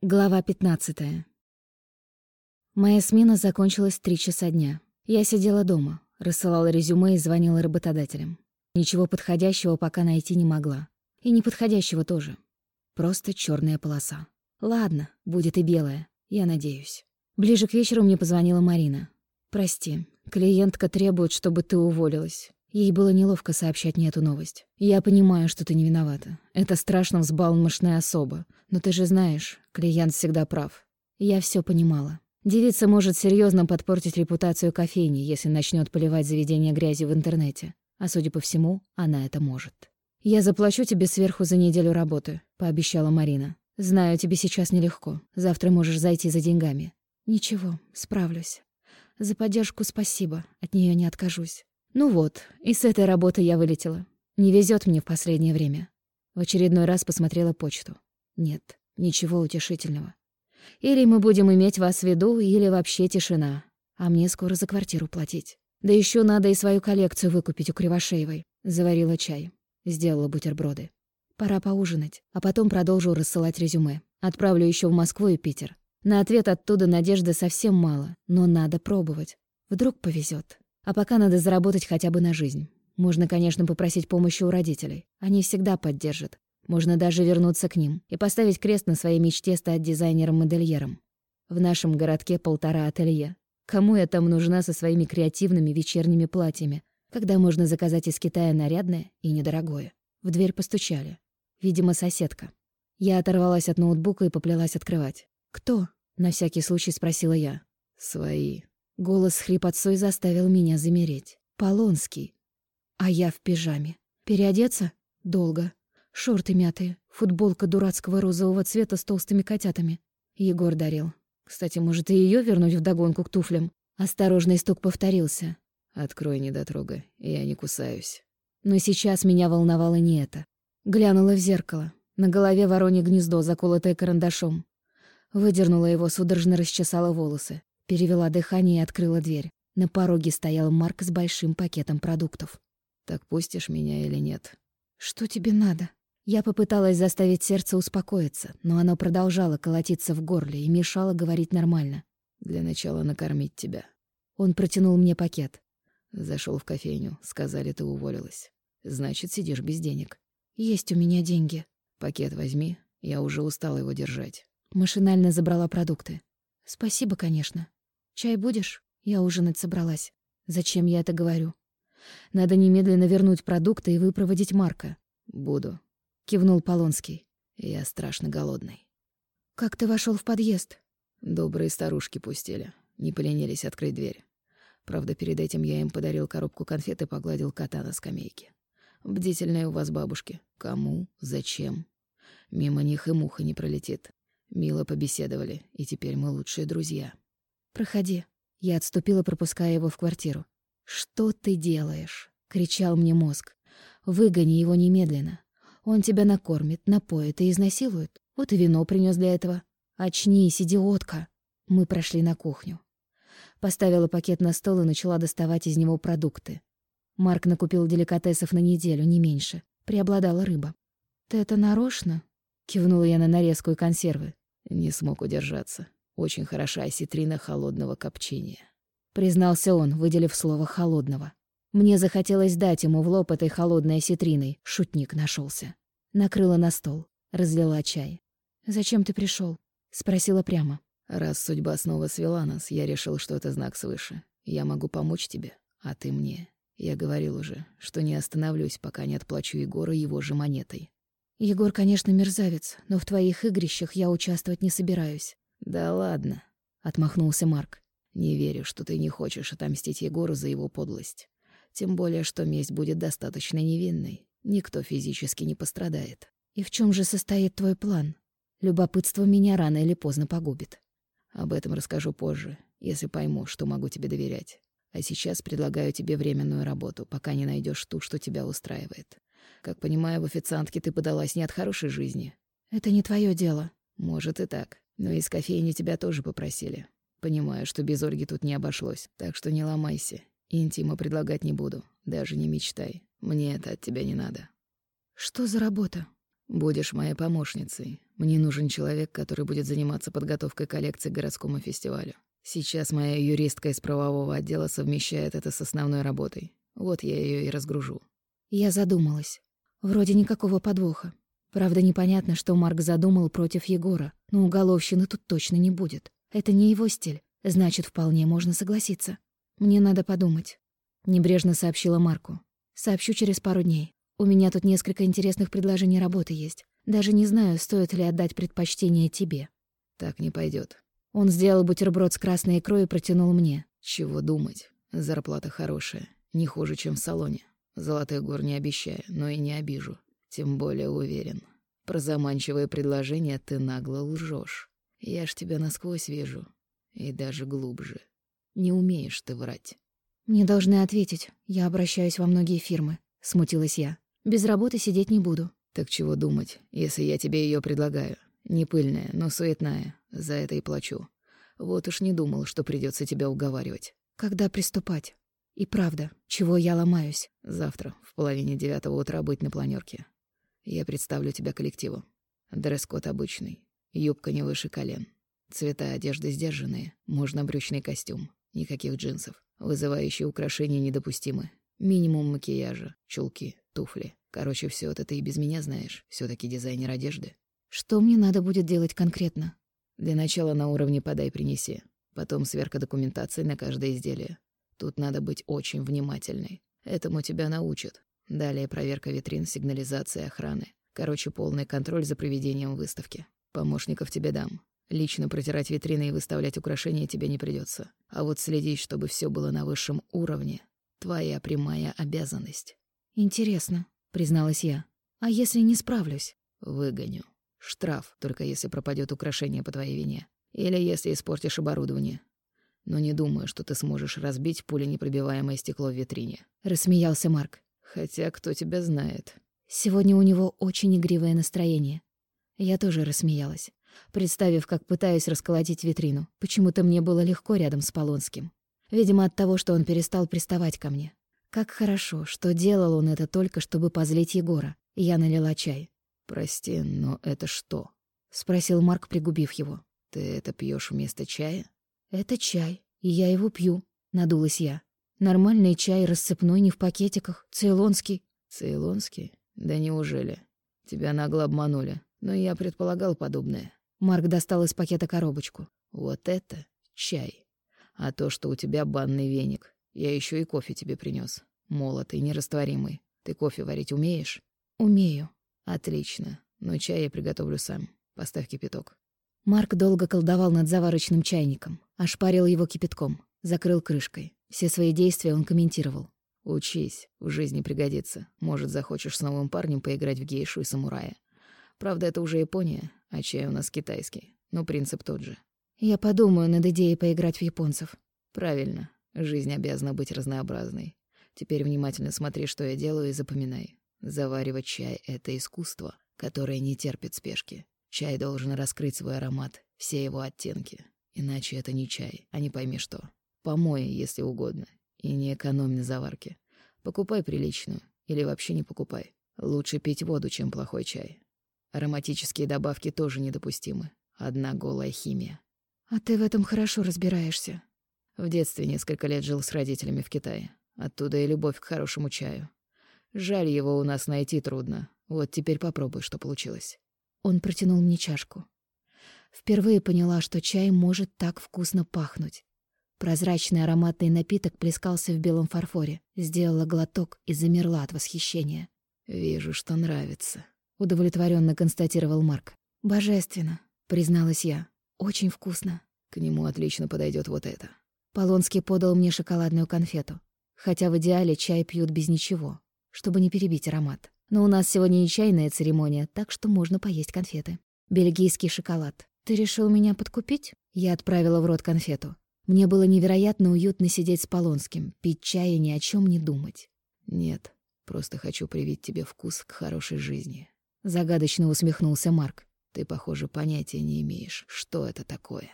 Глава 15. Моя смена закончилась три часа дня. Я сидела дома, рассылала резюме и звонила работодателям. Ничего подходящего пока найти не могла. И неподходящего тоже. Просто черная полоса. Ладно, будет и белая, я надеюсь. Ближе к вечеру мне позвонила Марина. «Прости, клиентка требует, чтобы ты уволилась. Ей было неловко сообщать мне эту новость. «Я понимаю, что ты не виновата. Это страшно взбалмошная особа. Но ты же знаешь, клиент всегда прав». Я все понимала. Девица может серьезно подпортить репутацию кофейни, если начнет поливать заведение грязью в интернете. А судя по всему, она это может. «Я заплачу тебе сверху за неделю работы», — пообещала Марина. «Знаю, тебе сейчас нелегко. Завтра можешь зайти за деньгами». «Ничего, справлюсь. За поддержку спасибо, от нее не откажусь». Ну вот, и с этой работы я вылетела. Не везет мне в последнее время. В очередной раз посмотрела почту. Нет, ничего утешительного. Или мы будем иметь вас в виду, или вообще тишина. А мне скоро за квартиру платить. Да еще надо и свою коллекцию выкупить у Кривошеевой. Заварила чай. Сделала бутерброды. Пора поужинать, а потом продолжу рассылать резюме. Отправлю еще в Москву и Питер. На ответ оттуда надежды совсем мало, но надо пробовать. Вдруг повезет. А пока надо заработать хотя бы на жизнь. Можно, конечно, попросить помощи у родителей. Они всегда поддержат. Можно даже вернуться к ним и поставить крест на своей мечте стать дизайнером-модельером. В нашем городке полтора ателье. Кому я там нужна со своими креативными вечерними платьями, когда можно заказать из Китая нарядное и недорогое? В дверь постучали. Видимо, соседка. Я оторвалась от ноутбука и поплелась открывать. «Кто?» — на всякий случай спросила я. «Свои», Голос с хрипотцой заставил меня замереть. Полонский. А я в пижаме. Переодеться? Долго. Шорты мятые, футболка дурацкого розового цвета с толстыми котятами. Егор дарил. Кстати, может, и ее вернуть вдогонку к туфлям? Осторожный стук повторился. «Открой, недотрога, я не кусаюсь». Но сейчас меня волновало не это. Глянула в зеркало. На голове воронье гнездо, заколотое карандашом. Выдернула его, судорожно расчесала волосы. Перевела дыхание и открыла дверь. На пороге стоял Марк с большим пакетом продуктов. «Так пустишь меня или нет?» «Что тебе надо?» Я попыталась заставить сердце успокоиться, но оно продолжало колотиться в горле и мешало говорить нормально. «Для начала накормить тебя». Он протянул мне пакет. Зашел в кофейню, сказали, ты уволилась. Значит, сидишь без денег. Есть у меня деньги. Пакет возьми, я уже устала его держать. Машинально забрала продукты. Спасибо, конечно. «Чай будешь? Я ужинать собралась. Зачем я это говорю? Надо немедленно вернуть продукты и выпроводить Марка». «Буду», — кивнул Полонский. «Я страшно голодный». «Как ты вошел в подъезд?» Добрые старушки пустили. Не поленились открыть дверь. Правда, перед этим я им подарил коробку конфет и погладил кота на скамейке. Бдительные у вас бабушки. Кому? Зачем? Мимо них и муха не пролетит. Мило побеседовали, и теперь мы лучшие друзья. «Проходи». Я отступила, пропуская его в квартиру. «Что ты делаешь?» — кричал мне мозг. «Выгони его немедленно. Он тебя накормит, напоит и изнасилует. Вот и вино принес для этого. Очнись, идиотка!» Мы прошли на кухню. Поставила пакет на стол и начала доставать из него продукты. Марк накупил деликатесов на неделю, не меньше. Преобладала рыба. «Ты это нарочно?» — кивнула я на нарезку и консервы. Не смог удержаться. Очень хороша осетрина холодного копчения. Признался он, выделив слово «холодного». Мне захотелось дать ему в лоб этой холодной осетриной. Шутник нашелся. Накрыла на стол. Разлила чай. «Зачем ты пришел? спросила прямо. «Раз судьба снова свела нас, я решил, что это знак свыше. Я могу помочь тебе, а ты мне. Я говорил уже, что не остановлюсь, пока не отплачу Егора его же монетой». «Егор, конечно, мерзавец, но в твоих игрищах я участвовать не собираюсь. «Да ладно», — отмахнулся Марк. «Не верю, что ты не хочешь отомстить Егору за его подлость. Тем более, что месть будет достаточно невинной. Никто физически не пострадает. И в чем же состоит твой план? Любопытство меня рано или поздно погубит. Об этом расскажу позже, если пойму, что могу тебе доверять. А сейчас предлагаю тебе временную работу, пока не найдешь ту, что тебя устраивает. Как понимаю, в официантке ты подалась не от хорошей жизни. Это не твое дело. Может и так. Но из кофейни тебя тоже попросили. Понимаю, что без Ольги тут не обошлось, так что не ломайся. Интима предлагать не буду, даже не мечтай. Мне это от тебя не надо. Что за работа? Будешь моей помощницей. Мне нужен человек, который будет заниматься подготовкой коллекции к городскому фестивалю. Сейчас моя юристка из правового отдела совмещает это с основной работой. Вот я ее и разгружу. Я задумалась. Вроде никакого подвоха. Правда, непонятно, что Марк задумал против Егора, но уголовщины тут точно не будет. Это не его стиль. Значит, вполне можно согласиться. Мне надо подумать. Небрежно сообщила Марку. Сообщу через пару дней. У меня тут несколько интересных предложений работы есть. Даже не знаю, стоит ли отдать предпочтение тебе. Так не пойдет. Он сделал бутерброд с красной икрой и протянул мне. Чего думать? Зарплата хорошая. Не хуже, чем в салоне. Золотых гор не обещаю, но и не обижу. Тем более уверен. Про заманчивое предложение ты нагло лжешь. Я ж тебя насквозь вижу. И даже глубже. Не умеешь ты врать. Мне должны ответить. Я обращаюсь во многие фирмы. Смутилась я. Без работы сидеть не буду. Так чего думать, если я тебе ее предлагаю? Не пыльная, но суетная. За это и плачу. Вот уж не думал, что придется тебя уговаривать. Когда приступать? И правда, чего я ломаюсь? Завтра в половине девятого утра быть на планерке. Я представлю тебя коллективу. Дресс-код обычный. Юбка не выше колен. Цвета одежды сдержанные. Можно брючный костюм. Никаких джинсов. Вызывающие украшения недопустимы. Минимум макияжа, чулки, туфли. Короче, все это ты и без меня знаешь. все таки дизайнер одежды. Что мне надо будет делать конкретно? Для начала на уровне подай-принеси. Потом сверка документации на каждое изделие. Тут надо быть очень внимательной. Этому тебя научат. Далее проверка витрин, сигнализация, охраны. Короче, полный контроль за проведением выставки. Помощников тебе дам. Лично протирать витрины и выставлять украшения тебе не придется. А вот следить, чтобы все было на высшем уровне — твоя прямая обязанность. «Интересно», — призналась я. «А если не справлюсь?» «Выгоню. Штраф, только если пропадет украшение по твоей вине. Или если испортишь оборудование но не думаю, что ты сможешь разбить пуленепробиваемое стекло в витрине», — рассмеялся Марк. «Хотя кто тебя знает?» Сегодня у него очень игривое настроение. Я тоже рассмеялась, представив, как пытаюсь расколотить витрину. Почему-то мне было легко рядом с Полонским. Видимо, от того, что он перестал приставать ко мне. Как хорошо, что делал он это только, чтобы позлить Егора. Я налила чай. «Прости, но это что?» — спросил Марк, пригубив его. «Ты это пьешь вместо чая?» «Это чай, и я его пью», — надулась я. «Нормальный чай, рассыпной, не в пакетиках, цейлонский». «Цейлонский? Да неужели? Тебя нагло обманули, но я предполагал подобное». Марк достал из пакета коробочку. «Вот это чай. А то, что у тебя банный веник, я еще и кофе тебе принес. Молотый, нерастворимый. Ты кофе варить умеешь?» «Умею». «Отлично. Но чай я приготовлю сам. Поставь кипяток». Марк долго колдовал над заварочным чайником, ошпарил его кипятком, закрыл крышкой. Все свои действия он комментировал. «Учись, в жизни пригодится. Может, захочешь с новым парнем поиграть в гейшу и самурая. Правда, это уже Япония, а чай у нас китайский. Но принцип тот же». «Я подумаю над идеей поиграть в японцев». «Правильно. Жизнь обязана быть разнообразной. Теперь внимательно смотри, что я делаю, и запоминай. Заваривать чай — это искусство, которое не терпит спешки. Чай должен раскрыть свой аромат, все его оттенки. Иначе это не чай, а не пойми что. Помой, если угодно. И не экономь на заварке. Покупай приличную. Или вообще не покупай. Лучше пить воду, чем плохой чай. Ароматические добавки тоже недопустимы. Одна голая химия. А ты в этом хорошо разбираешься. В детстве несколько лет жил с родителями в Китае. Оттуда и любовь к хорошему чаю. Жаль, его у нас найти трудно. Вот теперь попробуй, что получилось. Он протянул мне чашку. Впервые поняла, что чай может так вкусно пахнуть. Прозрачный ароматный напиток плескался в белом фарфоре. Сделала глоток и замерла от восхищения. «Вижу, что нравится», — удовлетворенно констатировал Марк. «Божественно», — призналась я. «Очень вкусно». К нему отлично подойдет вот это. Полонский подал мне шоколадную конфету. Хотя в идеале чай пьют без ничего, чтобы не перебить аромат. Но у нас сегодня не чайная церемония, так что можно поесть конфеты. Бельгийский шоколад. Ты решил меня подкупить? Я отправила в рот конфету. Мне было невероятно уютно сидеть с Полонским, пить чай и ни о чем не думать. Нет, просто хочу привить тебе вкус к хорошей жизни. Загадочно усмехнулся Марк. Ты, похоже, понятия не имеешь, что это такое.